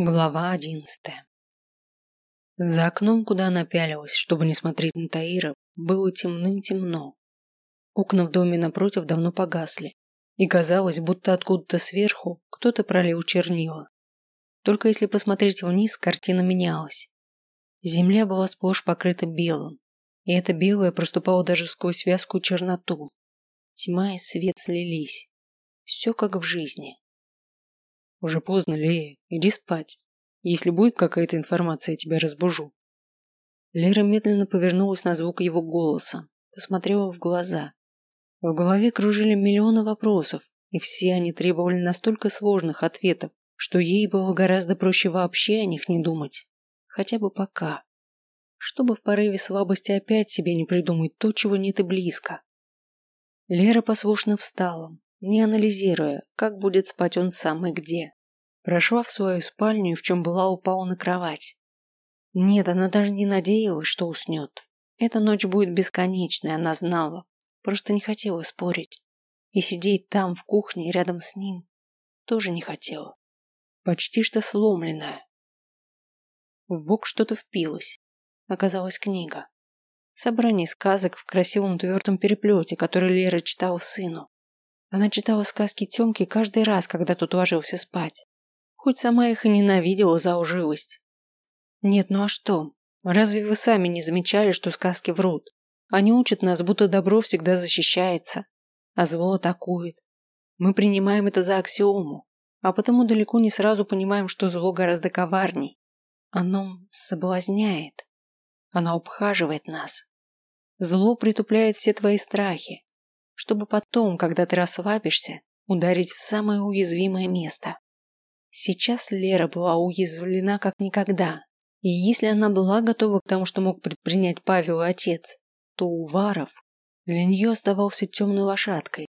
Глава одиннадцатая За окном, куда она пялилась, чтобы не смотреть на Таира, было темным-темно. Окна в доме напротив давно погасли, и казалось, будто откуда-то сверху кто-то пролил чернила. Только если посмотреть вниз, картина менялась. Земля была сплошь покрыта белым, и это белое проступало даже сквозь вязкую черноту. Тьма и свет слились. Все как в жизни. Уже поздно, Лея, иди спать. Если будет какая-то информация, я тебя разбужу. Лера медленно повернулась на звук его голоса, посмотрела в глаза. В голове кружили миллионы вопросов, и все они требовали настолько сложных ответов, что ей было гораздо проще вообще о них не думать. Хотя бы пока. Чтобы в порыве слабости опять себе не придумать то, чего нет и близко. Лера послушно встала, не анализируя, как будет спать он сам и где. Прошла в свою спальню в чем была упала на кровать. Нет, она даже не надеялась, что уснет. Эта ночь будет бесконечной, она знала. Просто не хотела спорить. И сидеть там, в кухне, рядом с ним, тоже не хотела. Почти что сломленная. В бок что-то впилось. Оказалась книга. Собрание сказок в красивом твердом переплете, который Лера читала сыну. Она читала сказки Тёмки каждый раз, когда тот ложился спать. Хоть сама их и ненавидела за лживость. Нет, ну а что? Разве вы сами не замечали, что сказки врут? Они учат нас, будто добро всегда защищается, а зло атакует. Мы принимаем это за аксиому, а потому далеко не сразу понимаем, что зло гораздо коварней. Оно соблазняет. Оно обхаживает нас. Зло притупляет все твои страхи, чтобы потом, когда ты расслабишься, ударить в самое уязвимое место. Сейчас Лера была уязвлена как никогда, и если она была готова к тому, что мог предпринять Павел и отец, то Уваров для нее оставался темной лошадкой.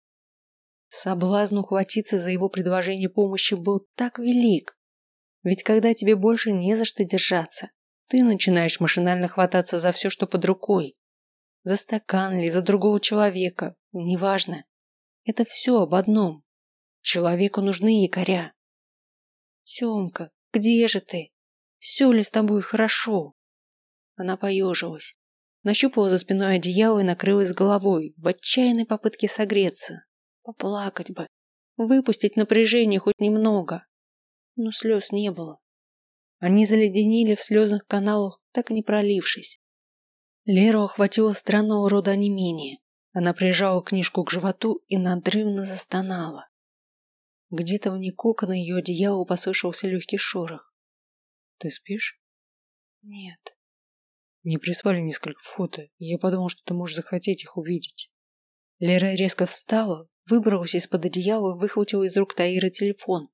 Соблазн ухватиться за его предложение помощи был так велик. Ведь когда тебе больше не за что держаться, ты начинаешь машинально хвататься за все, что под рукой. За стакан или за другого человека, Неважно. Это все об одном. Человеку нужны якоря. Тёмка, где же ты? Все ли с тобой хорошо? Она поежилась, нащупала за спиной одеяло и накрылась головой в отчаянной попытке согреться. Поплакать бы, выпустить напряжение хоть немного. Но слез не было. Они заледенели в слезных каналах, так и не пролившись. Леру охватило странного рода онемение. Она прижала книжку к животу и надрывно застонала. Где-то вне кокона ее одеяла послышался легкий шорох. «Ты спишь?» «Нет». «Не прислали несколько фото. Я подумал, что ты можешь захотеть их увидеть». Лера резко встала, выбралась из-под одеяла и выхватила из рук Таира телефон.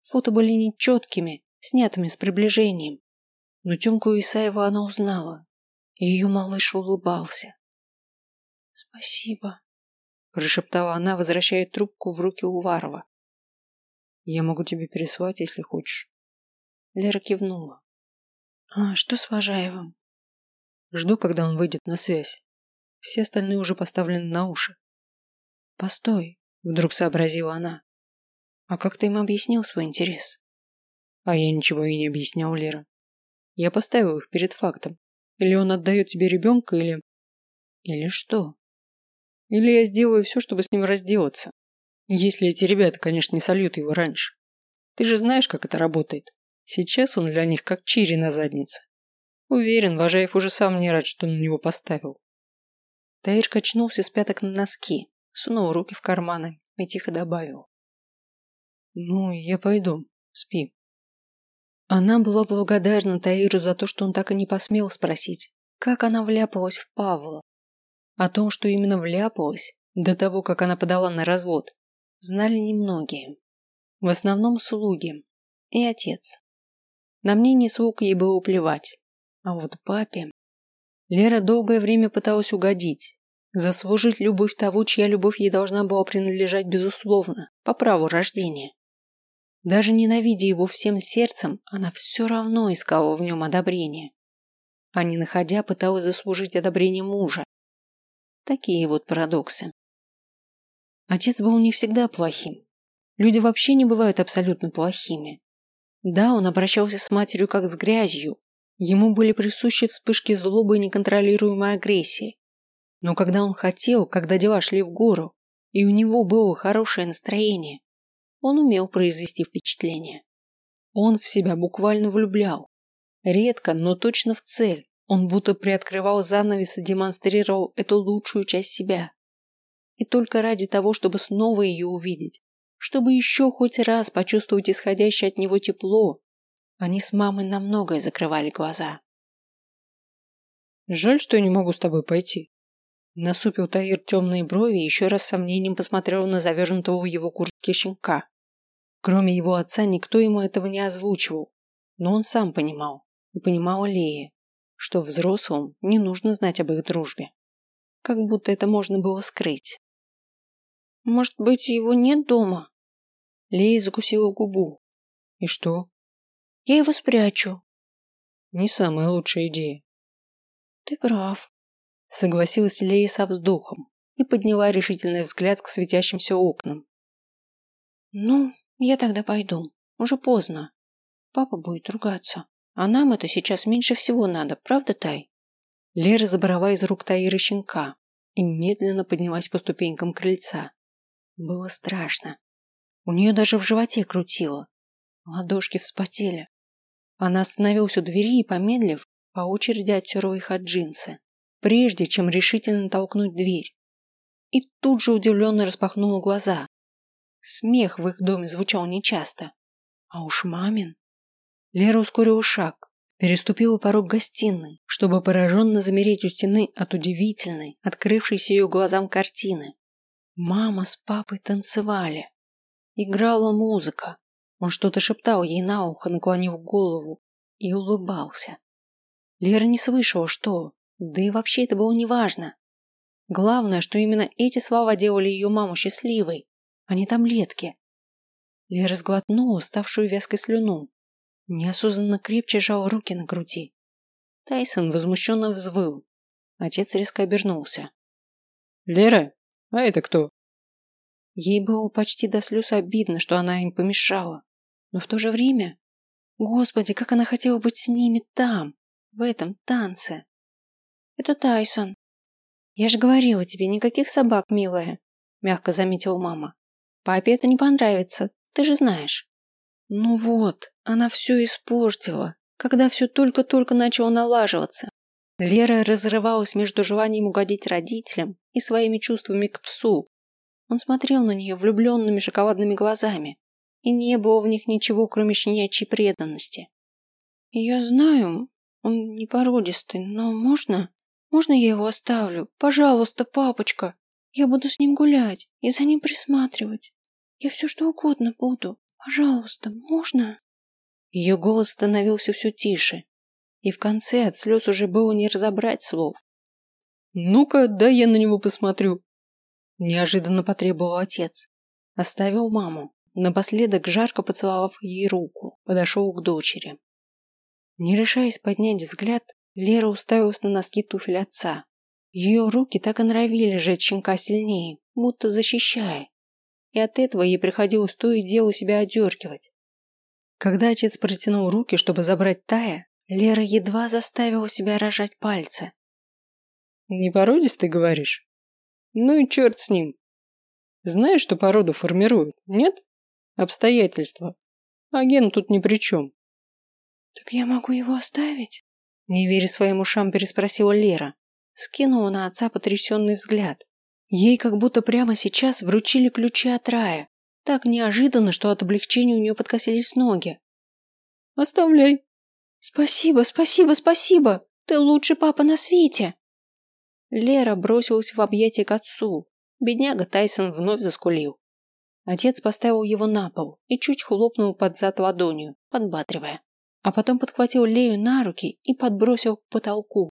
Фото были нечеткими, снятыми с приближением. Но Тёмку Исаева она узнала. Ее малыш улыбался. «Спасибо», – прошептала она, возвращая трубку в руки Уварова. «Я могу тебе переслать, если хочешь». Лера кивнула. «А что с Важаевым?» «Жду, когда он выйдет на связь. Все остальные уже поставлены на уши». «Постой», – вдруг сообразила она. «А как ты им объяснил свой интерес?» «А я ничего и не объяснял, Лера. Я поставил их перед фактом. Или он отдает тебе ребенка, или...» «Или что?» Или я сделаю все, чтобы с ним разделаться. Если эти ребята, конечно, не сольют его раньше. Ты же знаешь, как это работает. Сейчас он для них как чири на заднице. Уверен, Важаев уже сам не рад, что на него поставил. Таир качнулся с пяток на носки, сунул руки в карманы и тихо добавил. «Ну, я пойду. Спи». Она была благодарна Таиру за то, что он так и не посмел спросить, как она вляпалась в Павла, о том, что именно вляпалась, до того, как она подала на развод, знали немногие. В основном слуги и отец. На мнение слуг ей было плевать. А вот папе... Лера долгое время пыталась угодить, заслужить любовь того, чья любовь ей должна была принадлежать безусловно, по праву рождения. Даже ненавидя его всем сердцем, она все равно искала в нем одобрение. А не находя, пыталась заслужить одобрение мужа, Такие вот парадоксы. Отец был не всегда плохим. Люди вообще не бывают абсолютно плохими. Да, он обращался с матерью как с грязью. Ему были присущи вспышки злобы и неконтролируемой агрессии. Но когда он хотел, когда дела шли в гору, и у него было хорошее настроение, он умел произвести впечатление. Он в себя буквально влюблял. Редко, но точно в цель. Он будто приоткрывал занавес и демонстрировал эту лучшую часть себя. И только ради того, чтобы снова ее увидеть, чтобы еще хоть раз почувствовать исходящее от него тепло, они с мамой на многое закрывали глаза. «Жаль, что я не могу с тобой пойти». Насупил Таир темные брови и еще раз сомнением посмотрел на завернутого в его куртке щенка. Кроме его отца никто ему этого не озвучивал, но он сам понимал, и понимала Лея, что взрослым не нужно знать об их дружбе. Как будто это можно было скрыть. «Может быть, его нет дома?» Лея закусила губу. И что? Я его спрячу. Не самая лучшая идея. Ты прав. Согласилась Лея со вздохом и подняла решительный взгляд к светящимся окнам. Ну, я тогда пойду. Уже поздно. Папа будет ругаться. А нам это сейчас меньше всего надо, правда, Тай? Лера забрала из рук Таира щенка и медленно поднялась по ступенькам крыльца. Было страшно. У нее даже в животе крутило. Ладошки вспотели. Она остановилась у двери и, помедлив, по очереди оттерла их от джинсы, прежде чем решительно толкнуть дверь. И тут же удивленно распахнула глаза. Смех в их доме звучал нечасто. А уж мамин. Лера ускорила шаг, переступила порог гостиной, чтобы пораженно замереть у стены от удивительной, открывшейся ее глазам картины. Мама с папой танцевали. Играла музыка. Он что-то шептал ей на ухо, наклонив голову, и улыбался. Лера не слышала, что, да и вообще это было неважно. Главное, что именно эти слова делали ее маму счастливой, а не таблетки. Лера сглотнула ставшую вязкой слюну. Неосознанно крепче жал руки на груди. Тайсон возмущенно взвыл. Отец резко обернулся. «Лера, а это кто?» Ей было почти до слез обидно, что она им помешала. Но в то же время... Господи, как она хотела быть с ними там, в этом танце. Это Тайсон. Я же говорила тебе, никаких собак, милая, мягко заметила мама. Папе это не понравится, ты же знаешь. Ну вот, она все испортила, когда все только-только начало налаживаться. Лера разрывалась между желанием угодить родителям и своими чувствами к псу, он смотрел на нее влюбленными шоколадными глазами, и не было в них ничего, кроме щенячьей преданности. «Я знаю, он не породистый, но можно? Можно я его оставлю? Пожалуйста, папочка. Я буду с ним гулять и за ним присматривать. Я все что угодно буду. Пожалуйста, можно?» Ее голос становился все тише, и в конце от слез уже было не разобрать слов. «Ну-ка, дай я на него посмотрю», Неожиданно потребовал отец. Оставил маму. Напоследок, жарко поцеловав ей руку, подошел к дочери. Не решаясь поднять взгляд, Лера уставилась на носки туфель отца. Ее руки так и норовили жать щенка сильнее, будто защищая. И от этого ей приходилось то и дело себя одергивать. Когда отец протянул руки, чтобы забрать Тая, Лера едва заставила себя рожать пальцы. «Не породистый, говоришь?» Ну и черт с ним. Знаешь, что породу формируют, нет? Обстоятельства. А ген тут ни при чем. Так я могу его оставить? Не веря своим ушам, переспросила Лера. Скинула на отца потрясенный взгляд. Ей как будто прямо сейчас вручили ключи от рая. Так неожиданно, что от облегчения у нее подкосились ноги. «Оставляй». «Спасибо, спасибо, спасибо! Ты лучший папа на свете!» Лера бросилась в объятия к отцу. Бедняга Тайсон вновь заскулил. Отец поставил его на пол и чуть хлопнул под зад ладонью, подбатривая. А потом подхватил Лею на руки и подбросил к потолку.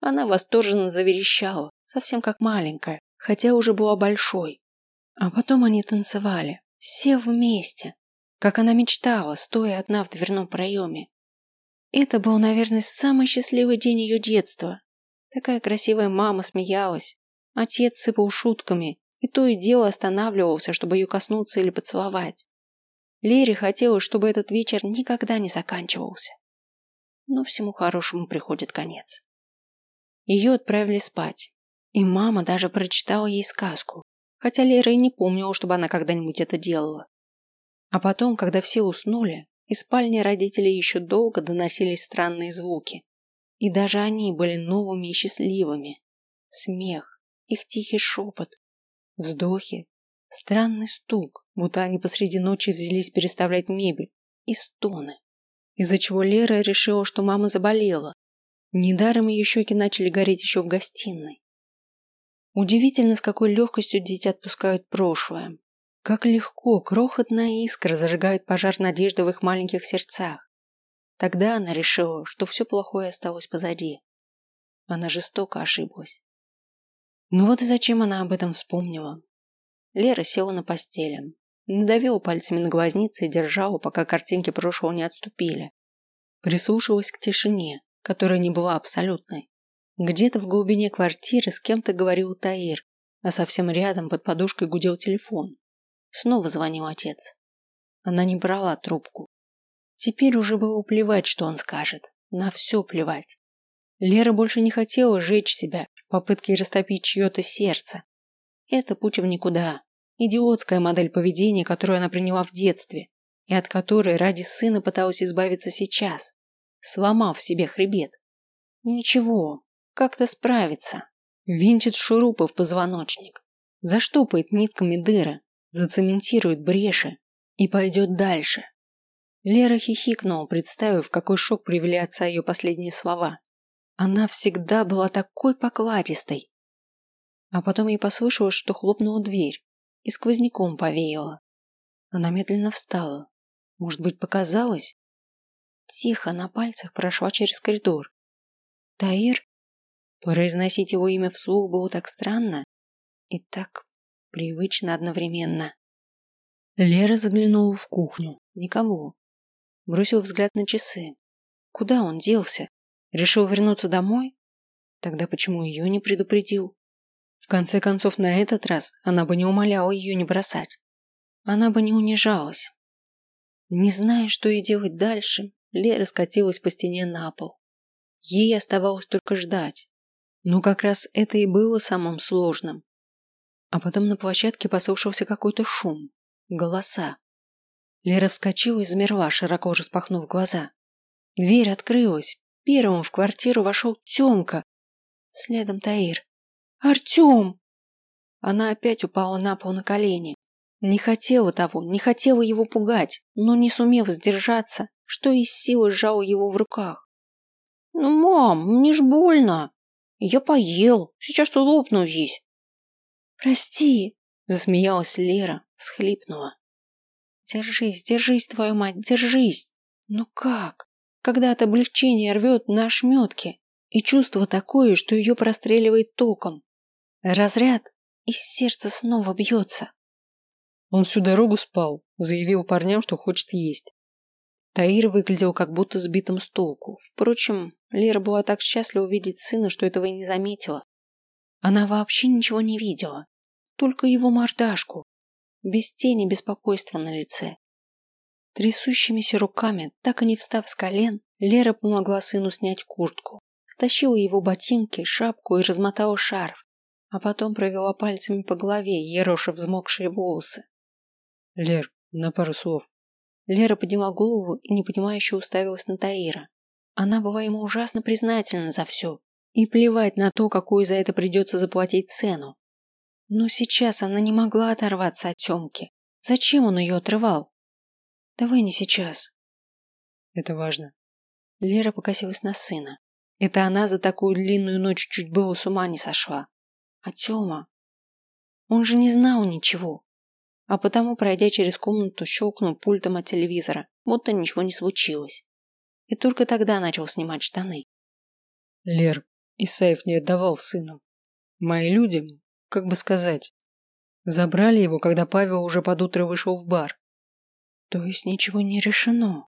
Она восторженно заверещала, совсем как маленькая, хотя уже была большой. А потом они танцевали, все вместе, как она мечтала, стоя одна в дверном проеме. Это был, наверное, самый счастливый день ее детства, Такая красивая мама смеялась. Отец сыпал шутками, и то и дело останавливался, чтобы ее коснуться или поцеловать. Лере хотелось, чтобы этот вечер никогда не заканчивался. Но всему хорошему приходит конец. Ее отправили спать, и мама даже прочитала ей сказку, хотя Лера и не помнила, чтобы она когда-нибудь это делала. А потом, когда все уснули, из спальни родителей еще долго доносились странные звуки. И даже они были новыми и счастливыми. Смех, их тихий шепот, вздохи, странный стук, будто они посреди ночи взялись переставлять мебель, и стоны. Из-за чего Лера решила, что мама заболела. Недаром ее щеки начали гореть еще в гостиной. Удивительно, с какой легкостью дети отпускают прошлое. Как легко крохотная искра зажигает пожар надежды в их маленьких сердцах. Тогда она решила, что все плохое осталось позади. Она жестоко ошиблась. Ну вот и зачем она об этом вспомнила? Лера села на постели, надавила пальцами на глазницы и держала, пока картинки прошлого не отступили. Прислушалась к тишине, которая не была абсолютной. Где-то в глубине квартиры с кем-то говорил Таир, а совсем рядом под подушкой гудел телефон. Снова звонил отец. Она не брала трубку. Теперь уже было плевать, что он скажет. На все плевать. Лера больше не хотела жечь себя в попытке растопить чье-то сердце. Это путь в никуда. Идиотская модель поведения, которую она приняла в детстве, и от которой ради сына пыталась избавиться сейчас, сломав себе хребет. Ничего, как-то справится. Винчит шурупы в позвоночник. Заштопает нитками дыры. Зацементирует бреши. И пойдет дальше. Лера хихикнула, представив, какой шок привели отца ее последние слова. Она всегда была такой покладистой. А потом ей послышалось, что хлопнула дверь и сквозняком повеяло. Она медленно встала. Может быть, показалось? Тихо на пальцах прошла через коридор. Таир Произносить его имя вслух было так странно и так привычно одновременно. Лера заглянула в кухню. Никого. Бросил взгляд на часы. Куда он делся? Решил вернуться домой? Тогда почему ее не предупредил? В конце концов, на этот раз она бы не умоляла ее не бросать. Она бы не унижалась. Не зная, что ей делать дальше, Лера скатилась по стене на пол. Ей оставалось только ждать. Но как раз это и было самым сложным. А потом на площадке послышался какой-то шум. Голоса. Лера вскочила и замерла, широко распахнув глаза. Дверь открылась. Первым в квартиру вошел Тёмка. Следом Таир. «Артём!» Она опять упала на пол на колени. Не хотела того, не хотела его пугать, но не сумев сдержаться, что из силы сжала его в руках. «Ну, мам, мне ж больно!» Я поел, сейчас лопну весь. Прости, засмеялась Лера, всхлипнула. Держись, держись, твою мать, держись. Ну как? Когда от облегчения рвет на ошметке, и чувство такое, что ее простреливает током. Разряд, и сердце снова бьется. Он всю дорогу спал, заявил парням, что хочет есть. Таир выглядел как будто сбитым с толку. Впрочем, Лера была так счастлива увидеть сына, что этого и не заметила. Она вообще ничего не видела, только его мордашку, без тени беспокойства на лице. Трясущимися руками, так и не встав с колен, Лера помогла сыну снять куртку, стащила его ботинки, шапку и размотала шарф, а потом провела пальцами по голове, ероша взмокшие волосы. «Лер, на пару слов», Лера подняла голову и непонимающе уставилась на Таира. Она была ему ужасно признательна за все. И плевать на то, какую за это придется заплатить цену. Но сейчас она не могла оторваться от Тёмки. Зачем он ее отрывал? Давай не сейчас. Это важно. Лера покосилась на сына. Это она за такую длинную ночь чуть было с ума не сошла. А Тёма? Он же не знал ничего а потому, пройдя через комнату, щелкнул пультом от телевизора, будто ничего не случилось. И только тогда начал снимать штаны. Лер, Исаев не отдавал сыну. Мои люди, как бы сказать, забрали его, когда Павел уже под утро вышел в бар. То есть ничего не решено?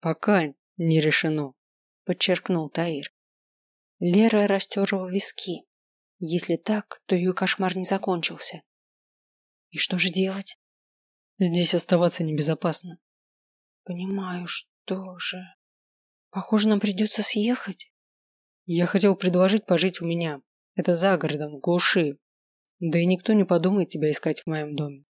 Пока не решено, подчеркнул Таир. Лера растерла виски. Если так, то ее кошмар не закончился. И что же делать? Здесь оставаться небезопасно. Понимаю, что же. Похоже, нам придется съехать. Я хотел предложить пожить у меня. Это за городом, в глуши. Да и никто не подумает тебя искать в моем доме.